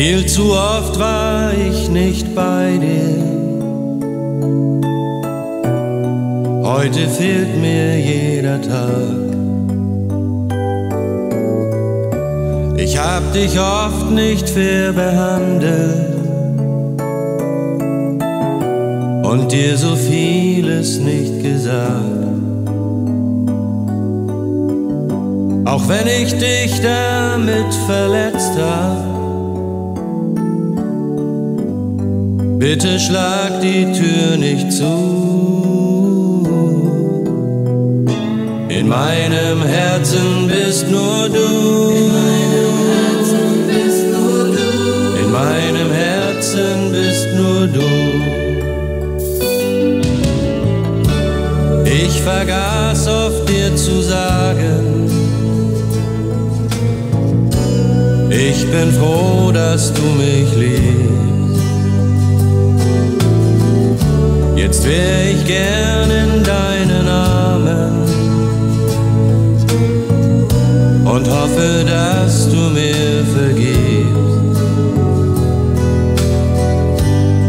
Viel zu oft war ich nicht bei dir. Heute fehlt mir jeder Tag. Ich hab dich oft nicht fair behandelt und dir so vieles nicht gesagt. Auch wenn ich dich damit verletzt hab, bitte schlag die Tür nicht zu. In meinem Herzen bist nur du. In meinem Herzen bist nur du. In meinem Herzen bist nur du. Ich vergaß oft dir zu sagen, ich bin froh, dass du mich liebst. Jetzt wär ich gern in deinen Armen und hoffe, dass du mir vergibst.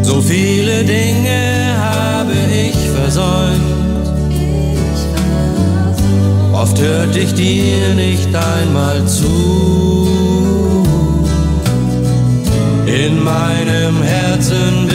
So viele Dinge habe ich versäumt Oft hörte ich dir nicht einmal zu. In meinem Herzen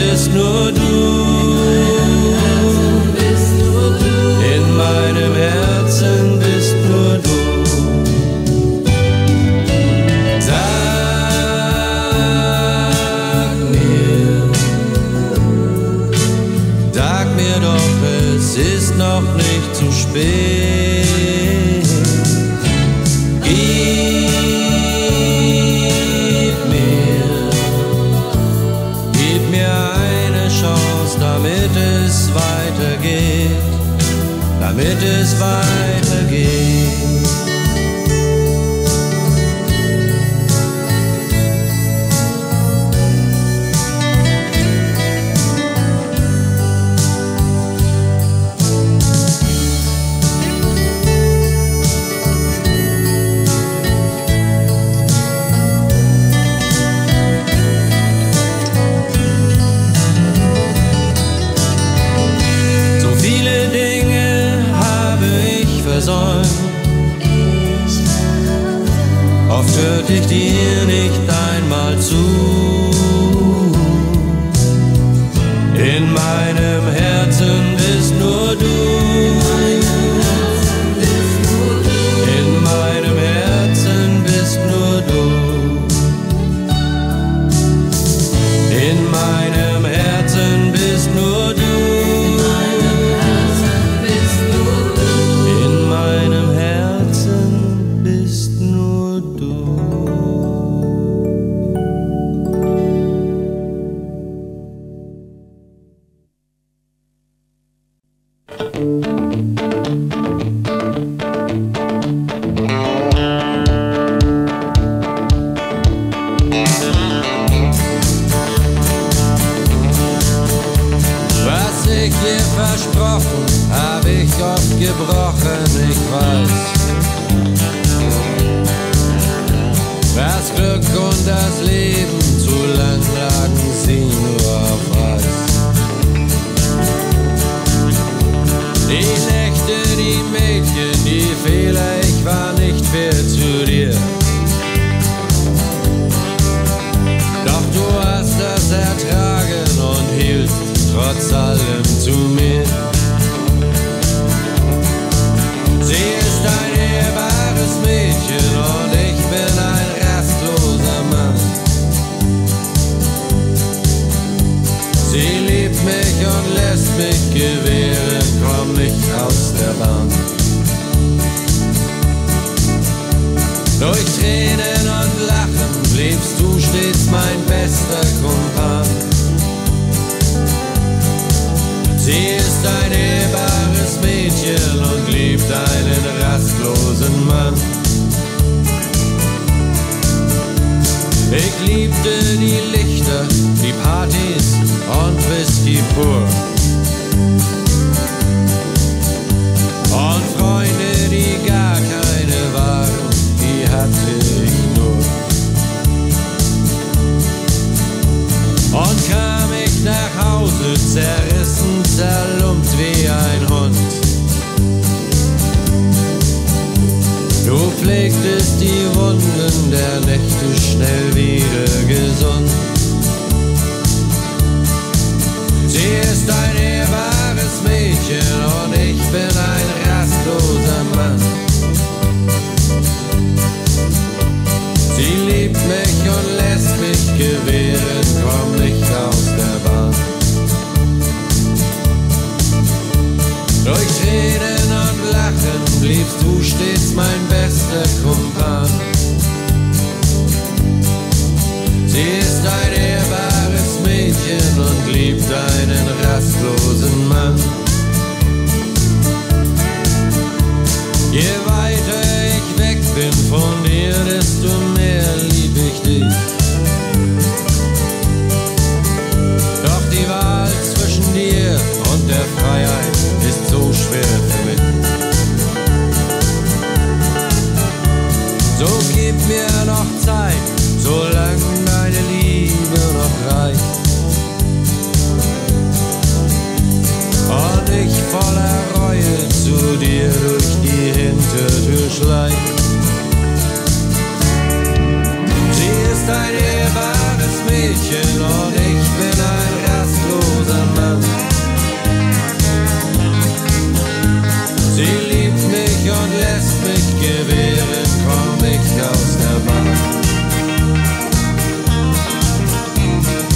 Sie liebt mich und lässt mich gewähren, komm ich aus der Wand.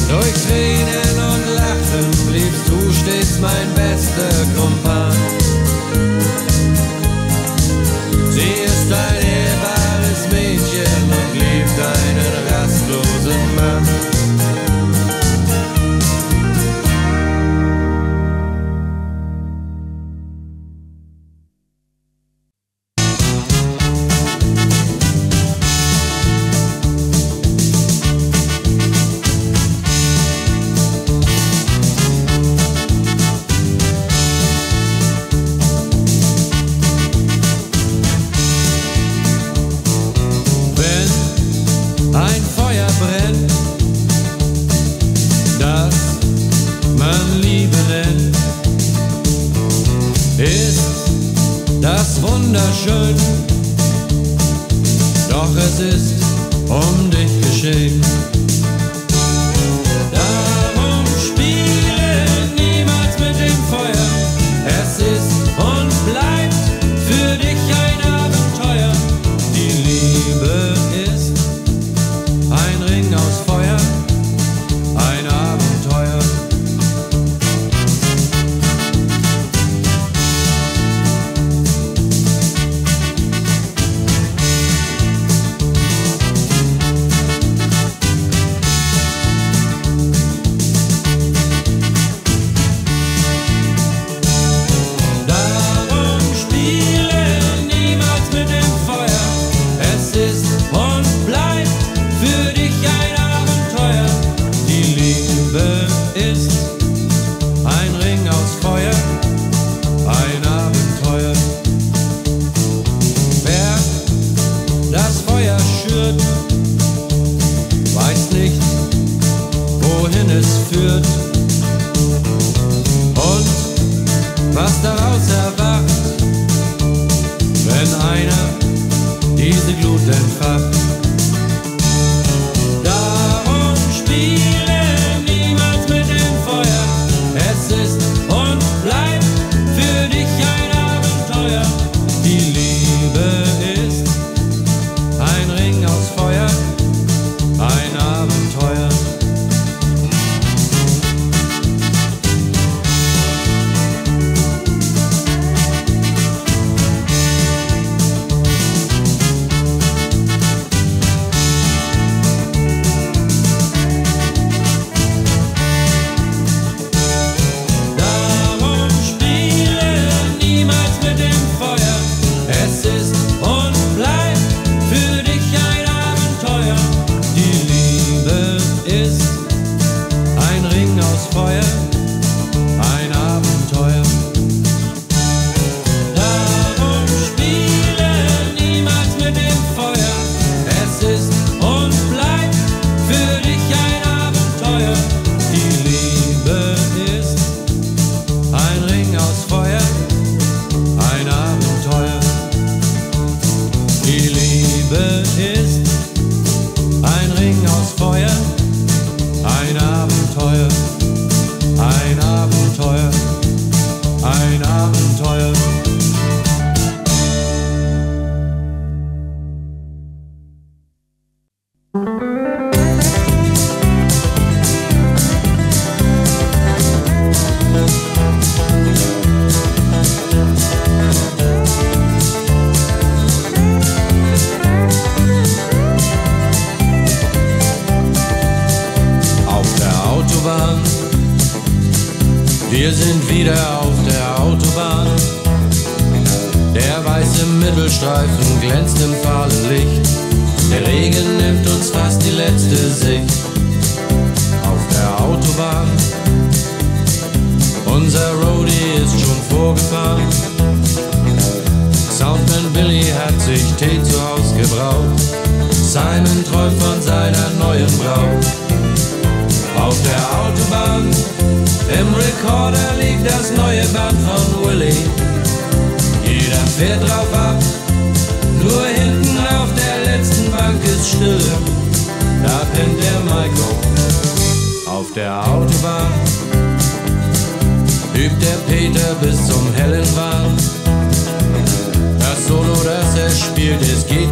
Durch Tränen und Lachen bliebst du stets mein bester Kumpel.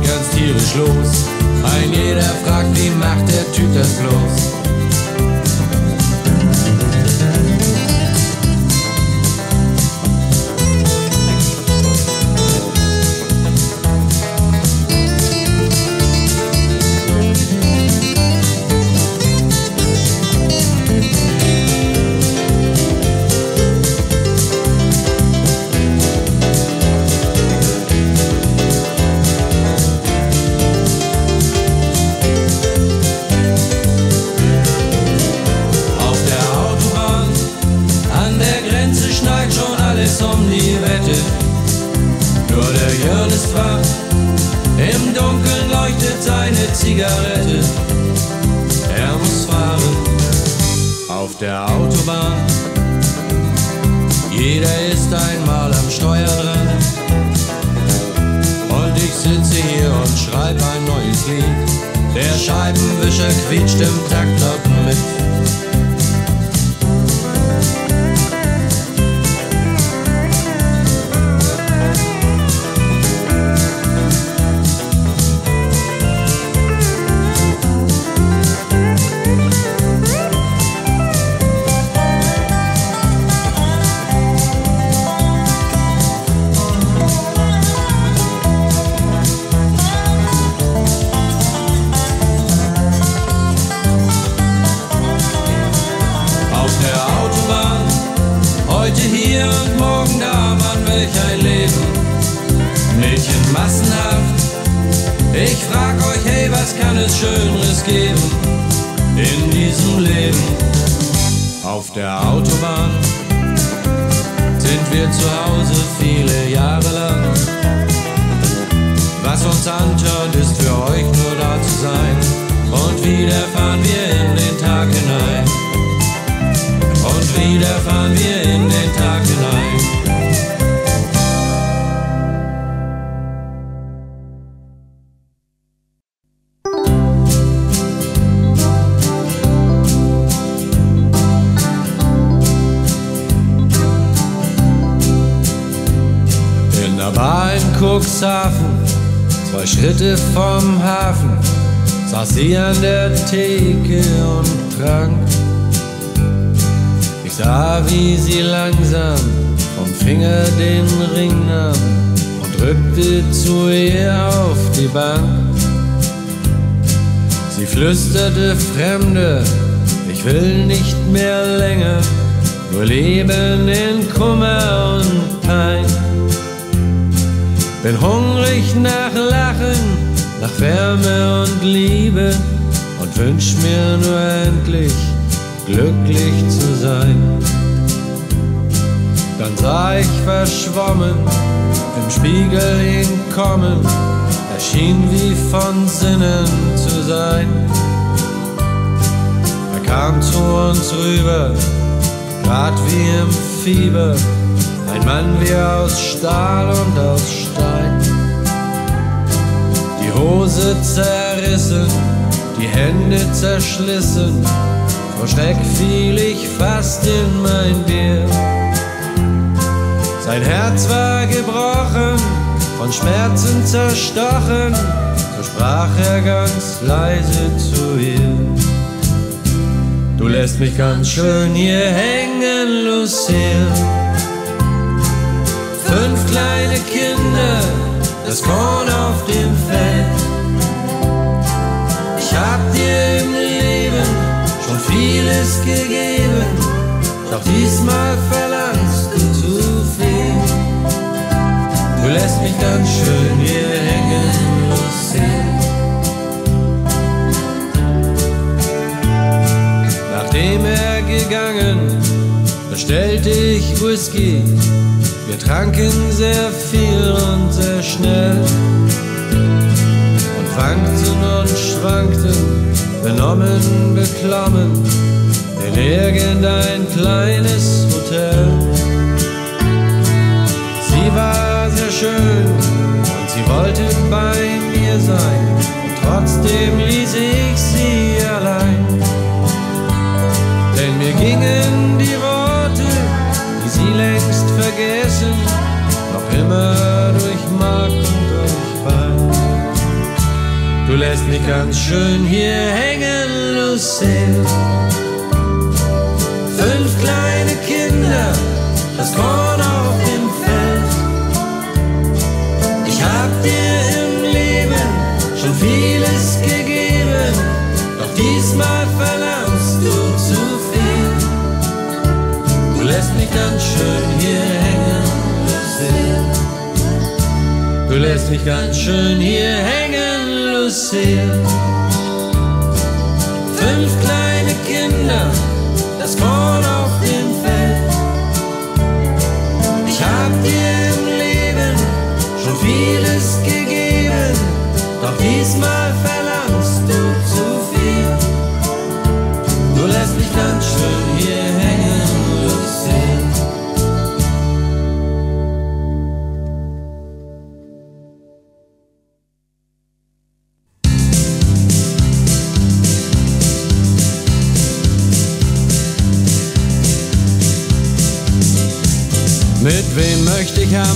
Geht ganz tierisch los. Ein jeder fragt, wie macht der Typ das bloß? dein Leben Mädchen massenhaft. Ich frag euch, hey, was kann es Schöneres geben in diesem Leben? Auf der Autobahn sind wir zu Hause viele Jahre lang. Was uns antört, ist für euch nur da zu sein. Und wieder fahren wir in den Tag hinein. Und wieder fahren wir in den Tag hinein. Cuxhaven, zwei Schritte vom Hafen, saß sie an der Theke und trank. Ich sah, wie sie langsam vom Finger den Ring nahm und rückte zu ihr auf die Bank. Sie flüsterte Fremde, ich will nicht mehr länger, nur leben in Kummer und Pein. Bin hungrig nach Lachen, nach Wärme und Liebe und wünsch mir nur endlich glücklich zu sein. Dann sah ich verschwommen im Spiegel ihn kommen, er schien wie von Sinnen zu sein. Er kam zu uns rüber, grad wie im Fieber, ein Mann wie aus Stahl und aus Stein. Die Hose zerrissen, die Hände zerschlissen, vor Schreck fiel ich fast in mein Bier. Sein Herz war gebrochen, von Schmerzen zerstochen, so sprach er ganz leise zu ihr. Du lässt mich ganz schön hier hängen, Lucille fünf kleine Kinder, das Korn auf dem Feld. Ich hab dir im Leben schon vieles gegeben, doch diesmal verlangst du zu viel. Du lässt mich ganz schön hier hängen, Lucy. Nachdem er gegangen, bestellte ich Whisky. Wir tranken sehr viel und sehr schnell und wankten und schwankten, benommen, beklommen in irgendein kleines Hotel. Sie war sehr schön und sie wollte bei mir sein. Und trotzdem ließ ich sie allein. Denn mir gingen die Worte, die längst vergessen, noch immer durch Mark und durch Bein. Du lässt mich ganz schön hier hängen, Lucille. Fünf kleine Kinder, das Korn lässt mich ganz schön hier hängen, Lucille. Fünf kleine Kinder, das Korn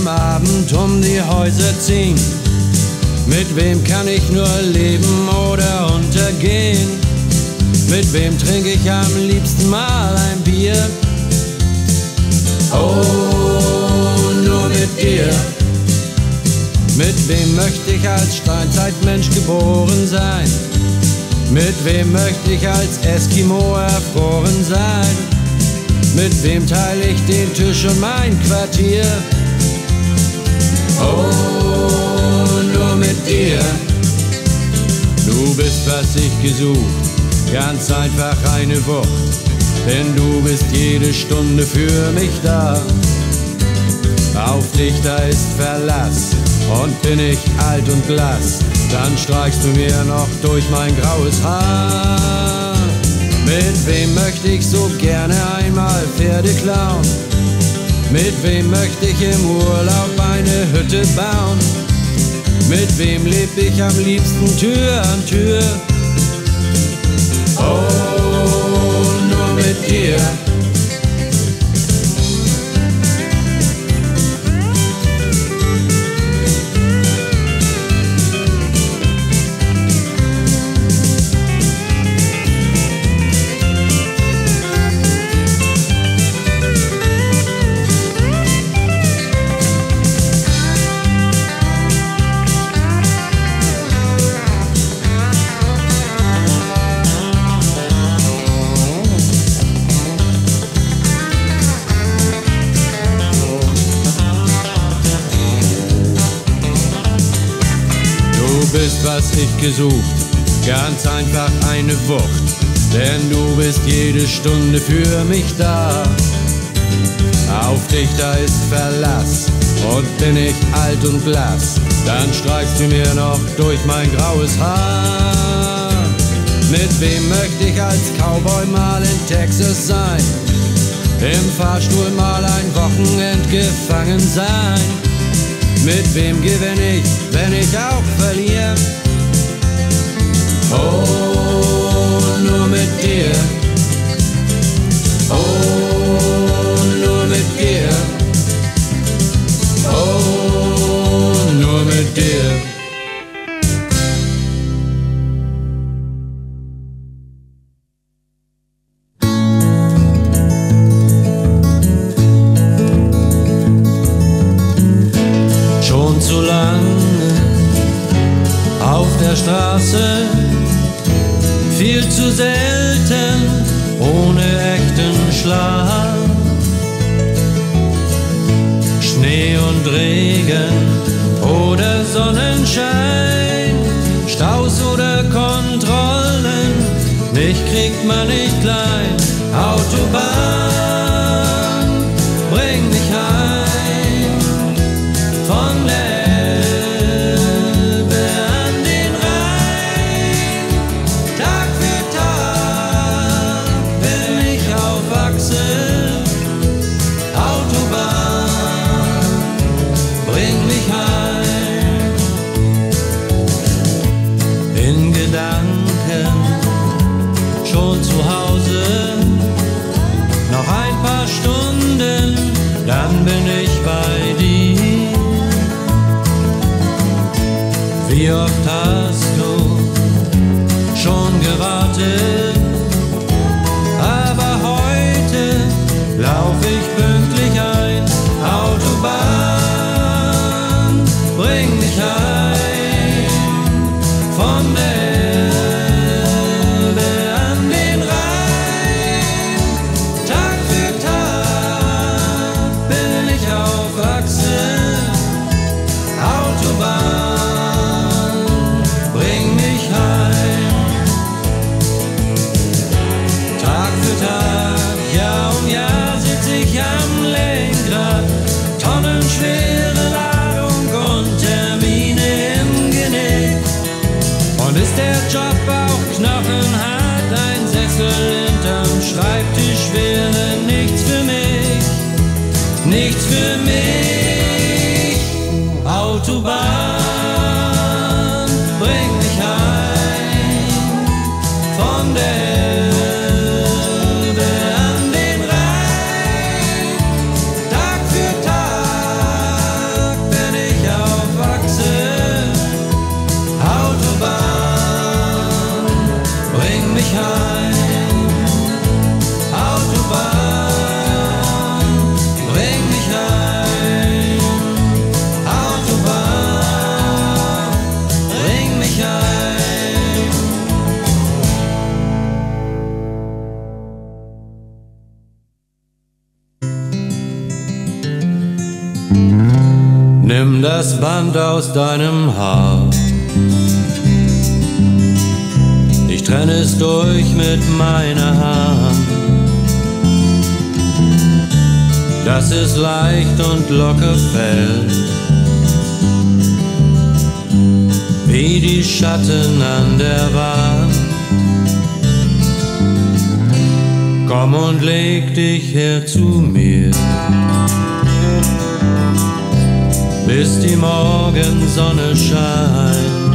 am Abend um die Häuser ziehen? Mit wem kann ich nur leben oder untergehen? Mit wem trinke ich am liebsten mal ein Bier? Oh, nur mit dir. Mit wem möchte ich als Steinzeitmensch geboren sein? Mit wem möchte ich als Eskimo erfroren sein? Mit wem teile ich den Tisch und mein Quartier? Oh, nur mit dir. Du bist, was ich gesucht, ganz einfach eine Wucht. Denn du bist jede Stunde für mich da. Auf dich da ist Verlass und bin ich alt und blass, dann streichst du mir noch durch mein graues Haar. Mit wem möchte ich so gerne einmal Pferde klauen? Mit wem möchte ich im Urlaub eine Hütte bauen? Mit wem leb ich am liebsten Tür an Tür? Oh, nur mit dir. Bist, was ich gesucht, ganz einfach eine Wucht, denn du bist jede Stunde für mich da. Auf dich da ist Verlass und bin ich alt und blass, dann streichst du mir noch durch mein graues Haar. Mit wem möchte ich als Cowboy mal in Texas sein? Im Fahrstuhl mal ein Wochenend gefangen sein? Mit wem gewinne ich, wenn ich auch verliere? Oh, nur mit dir. Oh, nur mit dir. Oh, nur mit dir. Band aus deinem Haar. Ich trenne es durch mit meiner Hand. Dass es leicht und locker fällt. Wie die Schatten an der Wand. Komm und leg dich her zu mir bis die Morgensonne scheint,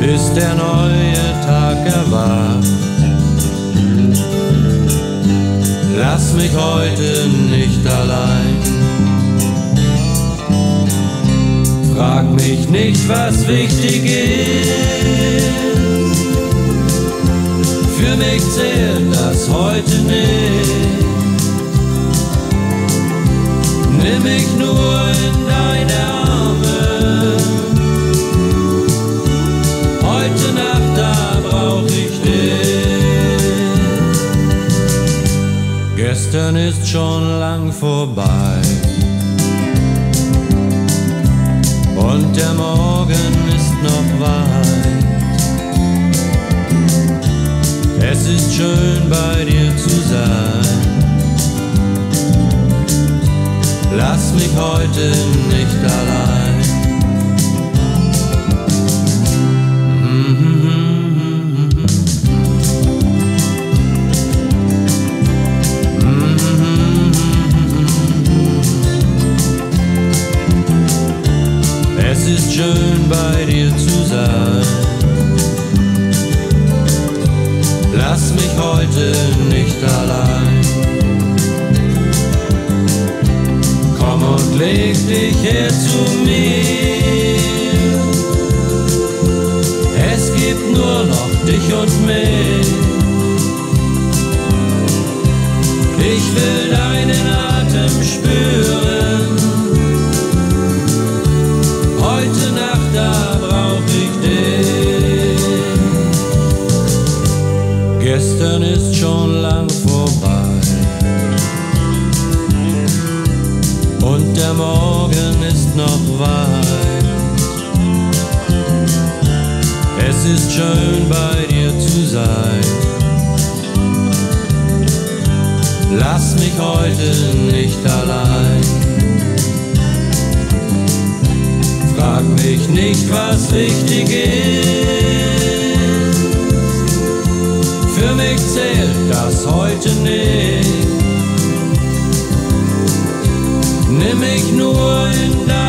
bis der neue Tag erwacht. Lass mich heute nicht allein. Frag mich nicht, was wichtig ist. Für mich zählt das heute nicht nimm mich nur in deine Arme. Heute Nacht, da brauch ich dich. Gestern ist schon lang vorbei. Und der Morgen ist noch weit. Es ist schön bei dir zu sein. Lass mich heute nicht allein. Es ist schön bei dir zu sein. Lass mich heute nicht allein. Und leg dich her zu mir. Es gibt nur noch dich und mich. Ich will Es ist schön bei dir zu sein. Lass mich heute nicht allein. Frag mich nicht, was richtig ist. Für mich zählt das heute nicht. Nimm mich nur in dein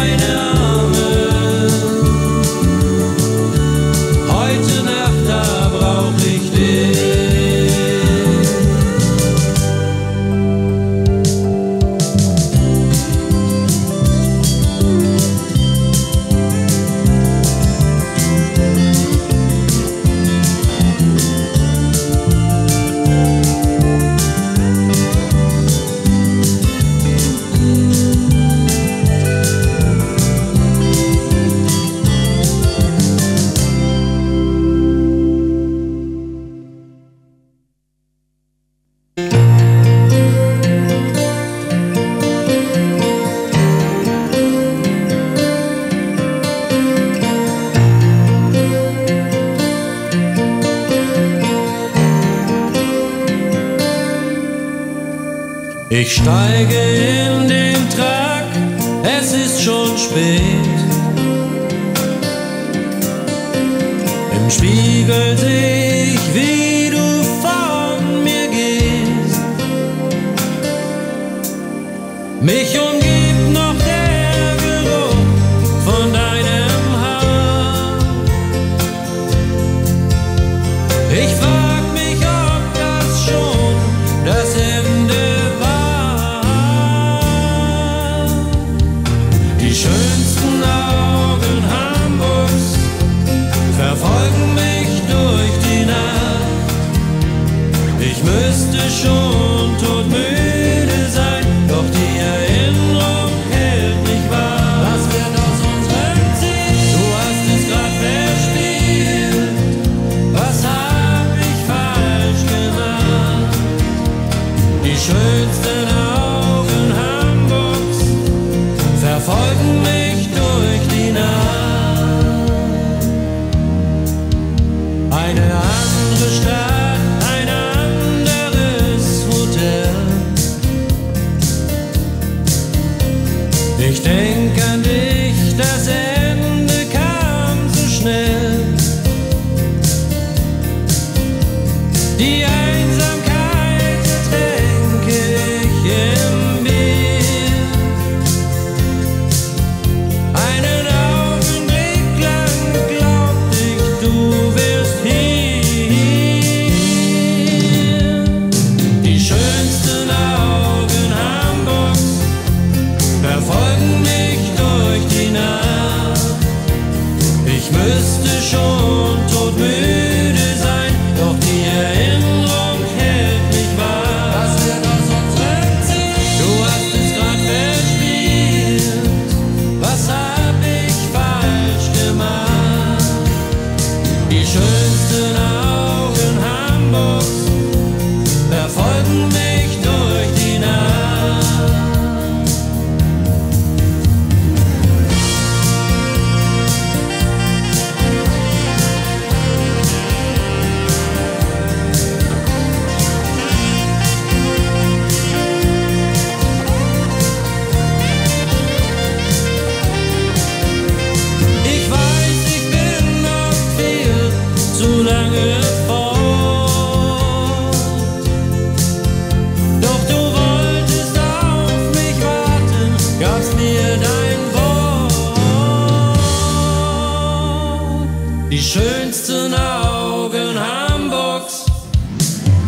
Ich steige in den Trag, es ist schon spät. Im Spiegel sehe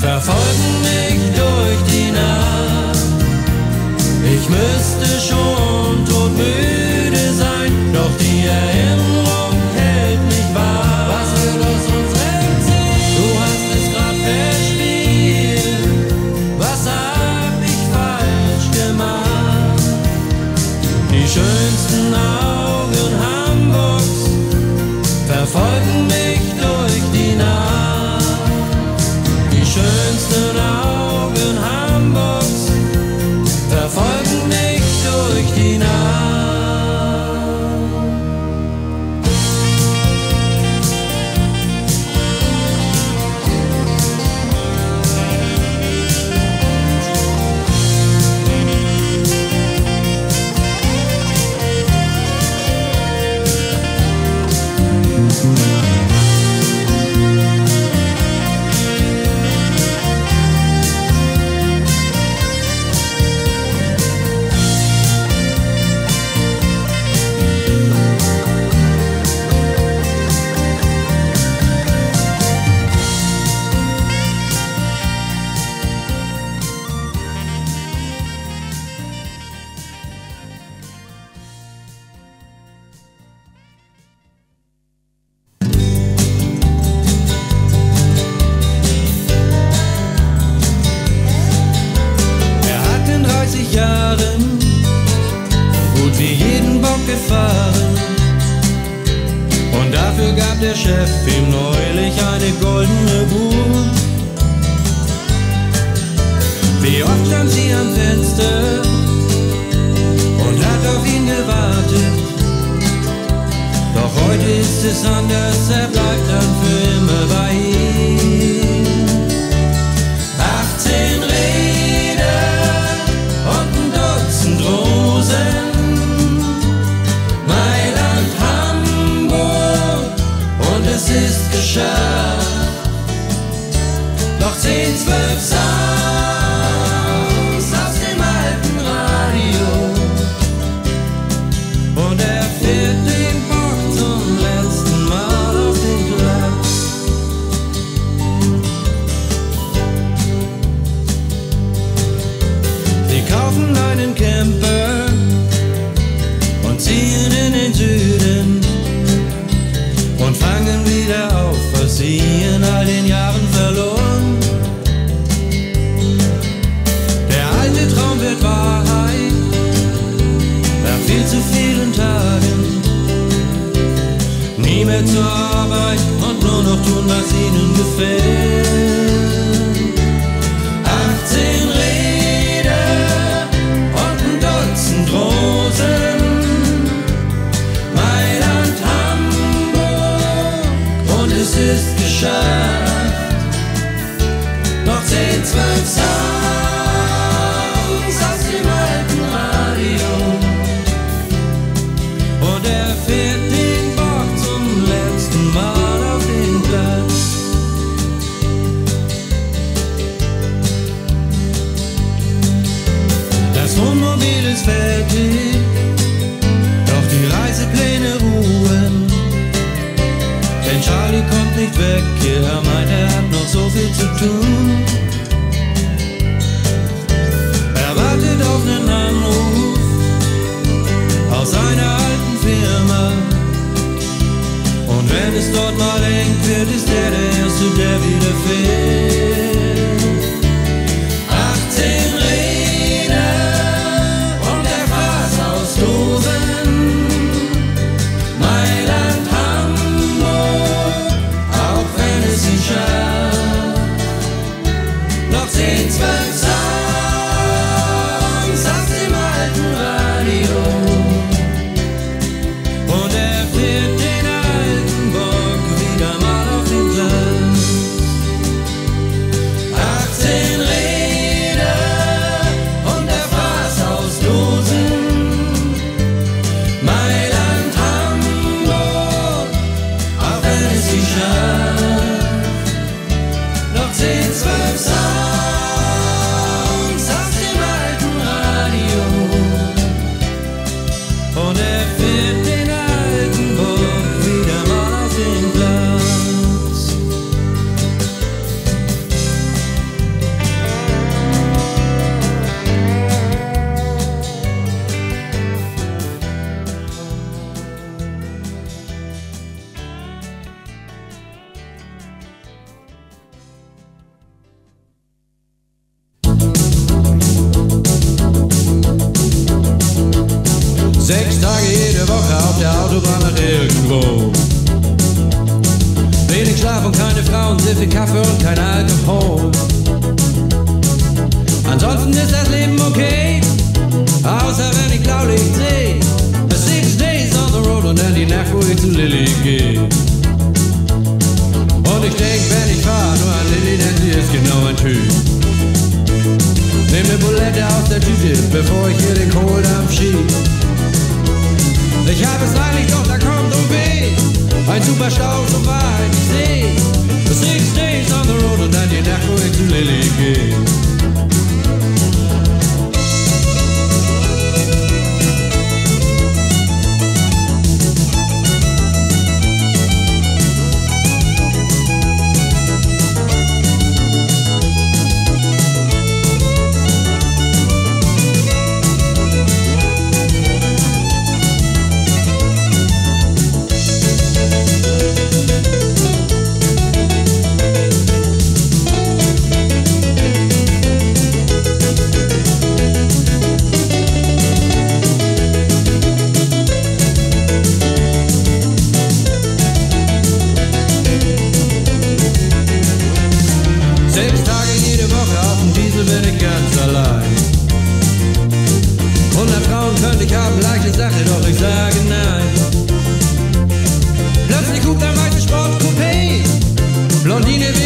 verfolgen mich durch die Nacht. Ich müsste schon todmüde sein, doch die Erinnerung gab der Chef ihm neulich eine goldene Uhr. Wie oft stand sie am Fenster und hat auf ihn gewartet. Doch heute ist es anders, er bleibt dann für immer bei ihm. verbs fail habe leichte Sache, doch ich sage nein. Plötzlich guckt ein weißes Sportcoupé, Blondine will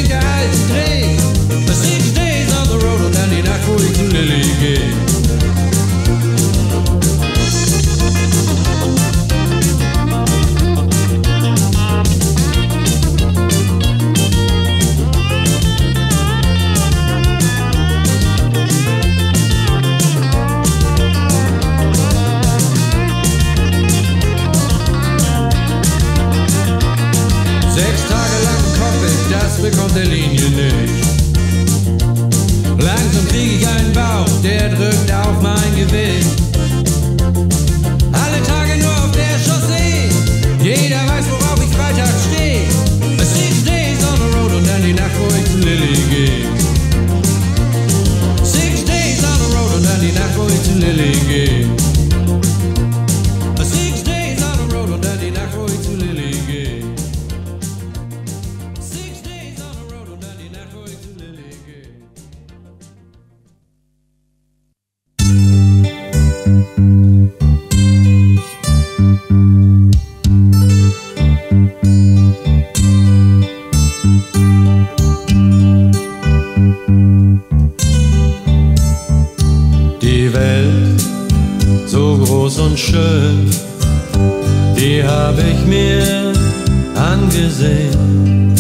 gesehen.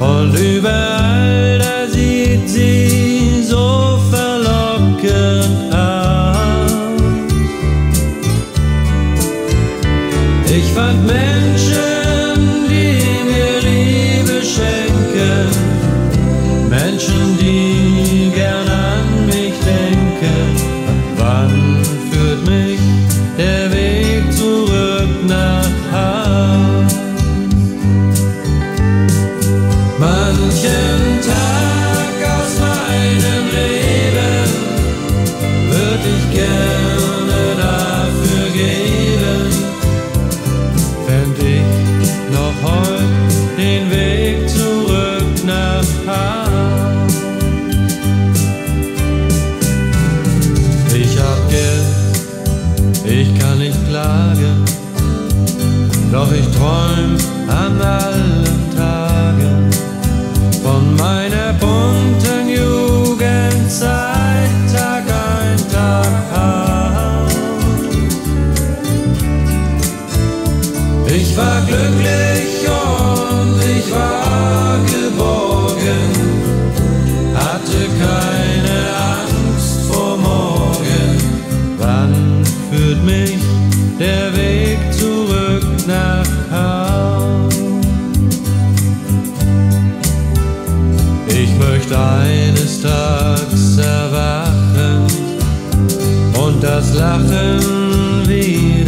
Und überall, da sieht sie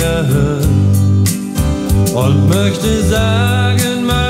wiederhören und möchte sagen, mein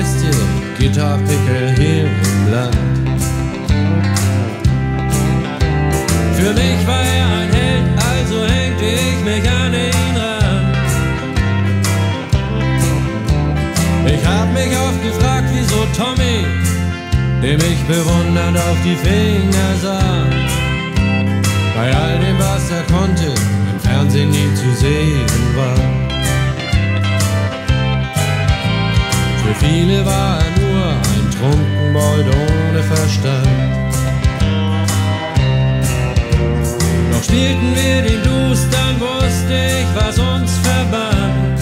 beste Gitarrpickel hier im Land. Für mich war er ein Held, also hängte ich mich an ihn ran. Ich hab mich oft gefragt, wieso Tommy, dem ich bewundernd auf die Finger sah, bei all dem, was er konnte, im Fernsehen nie zu sehen war. Viele war er nur ein Trunkenbold ohne Verstand. Doch spielten wir den Blues, dann wusste ich, was uns verband.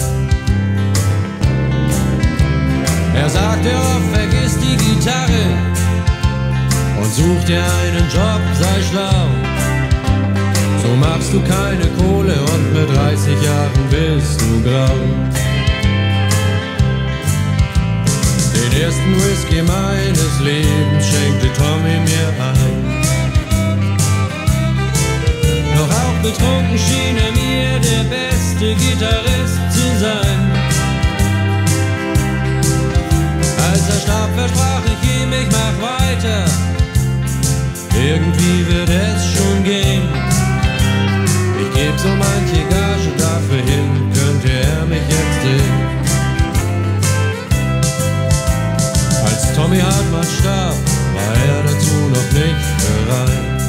Er sagte oft, vergiss die Gitarre und such dir einen Job, sei schlau. So machst du keine Kohle und mit 30 Jahren bist du grau. Ersten Whisky meines Lebens schenkte Tommy mir ein. Doch auch betrunken schien er mir der beste Gitarrist zu sein. Als er starb, versprach ich ihm, ich mach weiter. Irgendwie wird es schon gehen. Ich geb so manche Tommy Hartmann starb, war er dazu noch nicht bereit.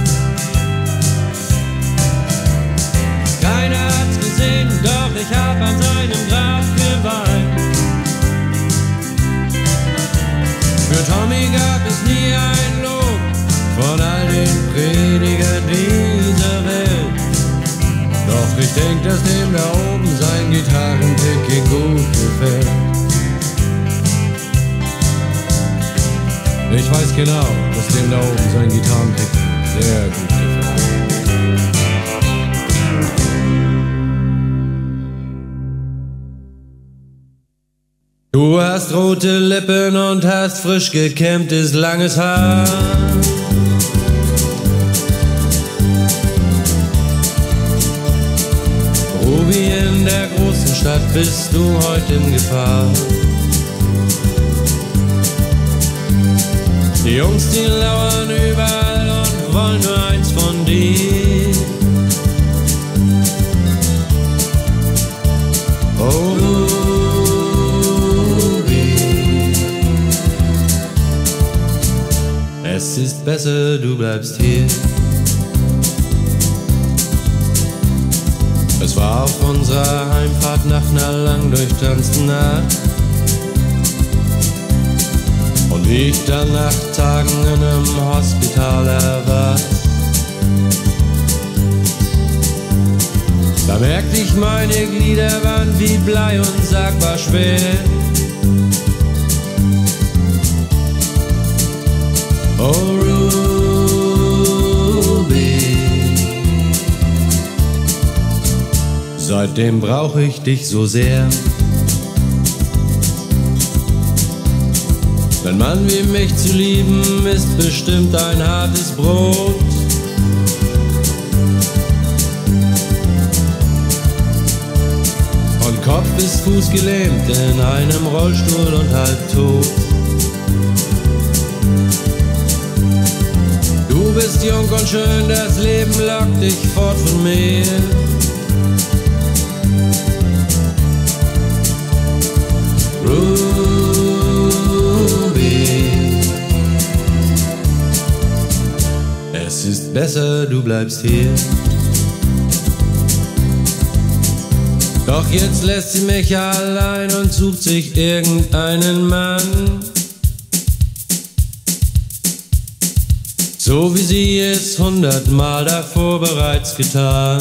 Keiner hat's gesehen, doch ich hab an hast rote Lippen und hast frisch gekämmtes langes Haar. Ruby, in der großen Stadt bist du heute in Gefahr. Die Jungs, die lauern überall und wollen nur eins von dir. Oh, Es ist besser, du bleibst hier. Es war auf unserer Heimfahrt nach einer lang durchtanzten Nacht. Und wie ich dann nach Tagen in einem Hospital erwacht. Da merkte ich, meine Glieder waren wie Blei und sagbar schwer. Oh Ruby, seitdem brauche ich dich so sehr. Ein Mann wie mich zu lieben ist bestimmt ein hartes Brot. Von Kopf bis Fuß gelähmt in einem Rollstuhl und halb tot. Bist jung und schön, das Leben lockt dich fort von mir. Ruby, es ist besser, du bleibst hier. Doch jetzt lässt sie mich allein und sucht sich irgendeinen Mann. So wie sie es hundertmal davor bereits getan.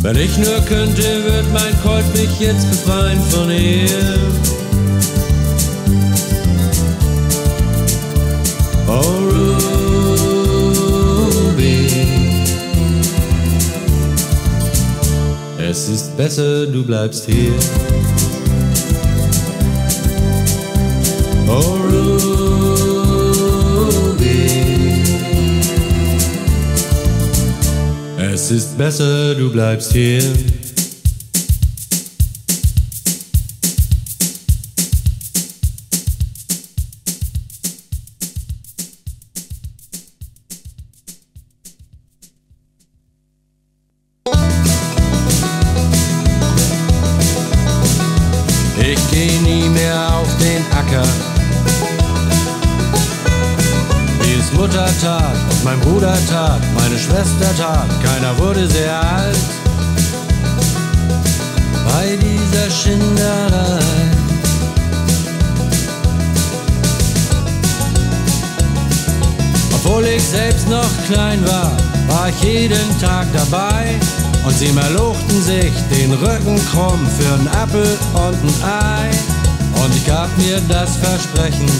Wenn ich nur könnte, wird mein Colt mich jetzt befreien von ihr. Oh Ruby, es ist besser, du bleibst hier. Es ist besser, du bleibst hier. Keiner wurde sehr alt. Bei dieser Schinderei. Obwohl ich selbst noch klein war, war ich jeden Tag dabei und sie merlochten sich den Rücken krumm für einen Apfel und ein Ei. Und ich gab mir das Versprechen,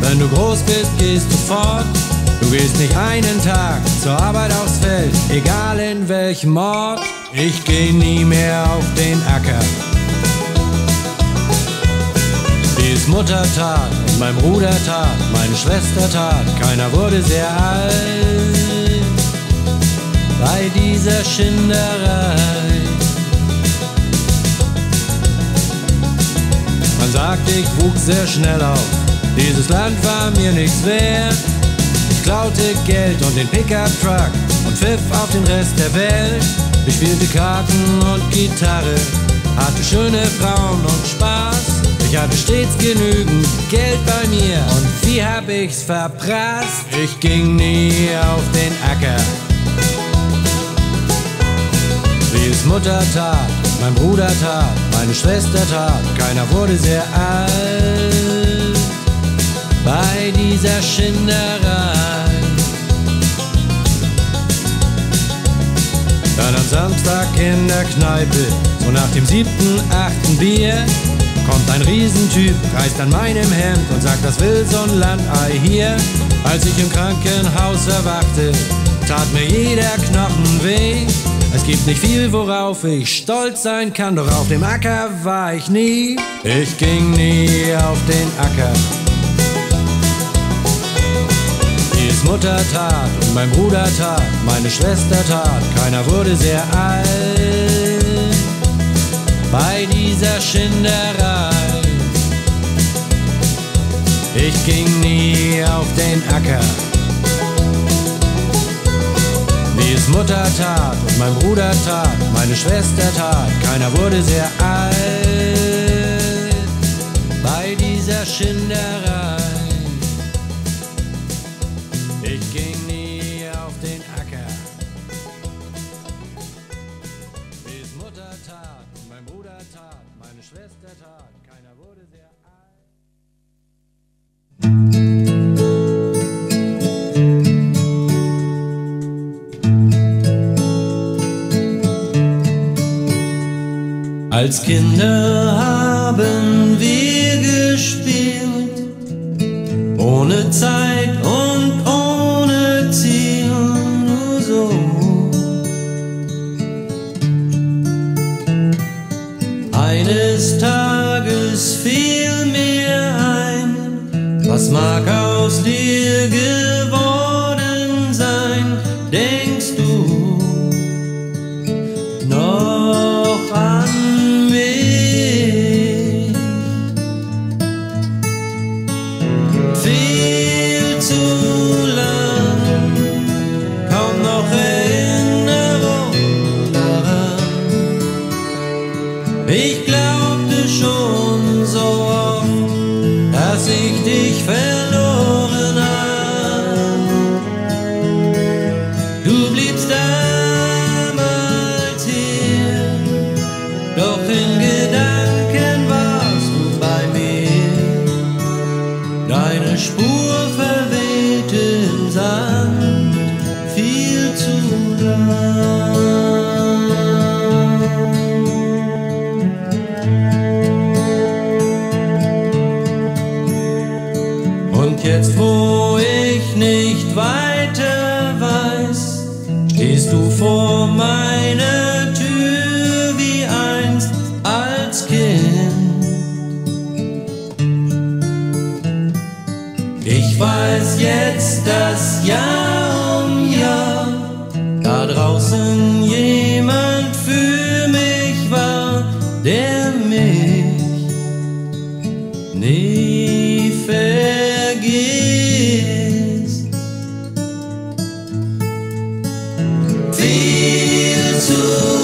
wenn du groß bist, gehst du fort. Du gehst nicht einen Tag zur Arbeit aufs Feld, egal in welchem Ort. Ich geh nie mehr auf den Acker. Wie es Mutter tat und mein Bruder tat, meine Schwester tat, keiner wurde sehr alt bei dieser Schinderei. Man sagt, ich wuchs sehr schnell auf, dieses Land war mir nichts wert. Klaute Geld und den Pickup-Truck und pfiff auf den Rest der Welt. Ich spielte Karten und Gitarre, hatte schöne Frauen und Spaß. Ich hatte stets genügend Geld bei mir und wie hab ich's verprasst? Ich ging nie auf den Acker. Wie es Mutter tat, mein Bruder tat, meine Schwester tat, keiner wurde sehr alt bei dieser Schinderei. Dann am Samstag in der Kneipe, so nach dem siebten, achten Bier, kommt ein Riesentyp, reißt an meinem Hemd und sagt, das will so ein Landei hier. Als ich im Krankenhaus erwachte, tat mir jeder Knochen weh. Es gibt nicht viel, worauf ich stolz sein kann, doch auf dem Acker war ich nie. Ich ging nie auf den Acker. Es Mutter tat und mein Bruder tat, meine Schwester tat, keiner wurde sehr alt bei dieser Schinderei. Ich ging nie auf den Acker. Wie es Mutter tat und mein Bruder tat, meine Schwester tat, keiner wurde sehr alt bei dieser Schinderei. Als Kinder haben wir gespielt, ohne Zeit und ohne Ziel, nur so. Eines Tages fiel mir ein, was mag aus dir geworden Viel